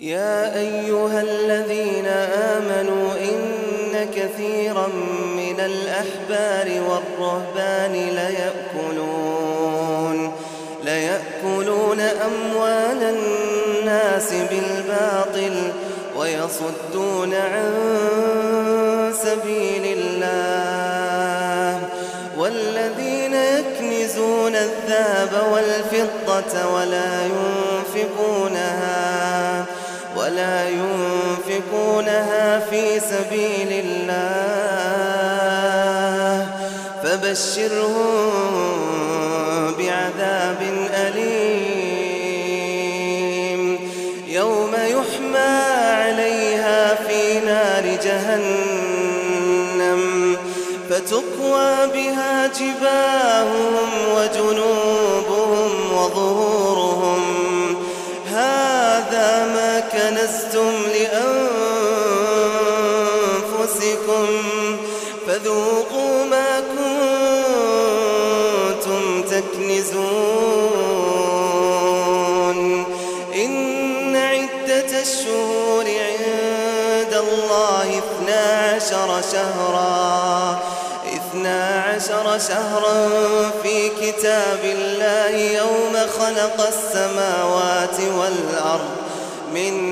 يا أيها الذين آمنوا إن كثيرا من الأحبار والرهبان ليأكلون ليأكلون أموال الناس بالباطل ويصدون عن سبيل الله. والذين يكنزون الذهب والفضة ولا ينفقونها ولا ينفقونها في سبيل الله. فبشرهم بعذاب أليم. يوم يحمى عليها في نار جهنم فتقوى بها جباههم وجنوبهم وظهورهم كنزتم لأنفسكم فذوقوا ما كنتم تكنزون إن عدة الشهور عند الله اثنا عشر شهرا اثنا عشر شهرا في كتاب الله يوم خلق السماوات والأرض أربعة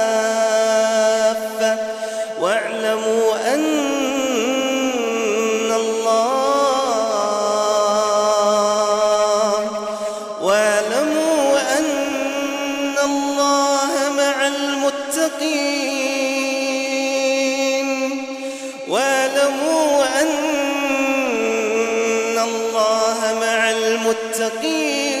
الله. واعلموا أن الله مع المتقين. واعلموا أن الله مع المتقين.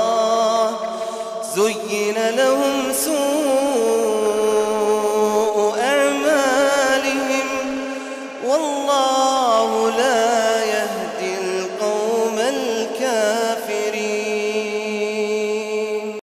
زين لهم سوء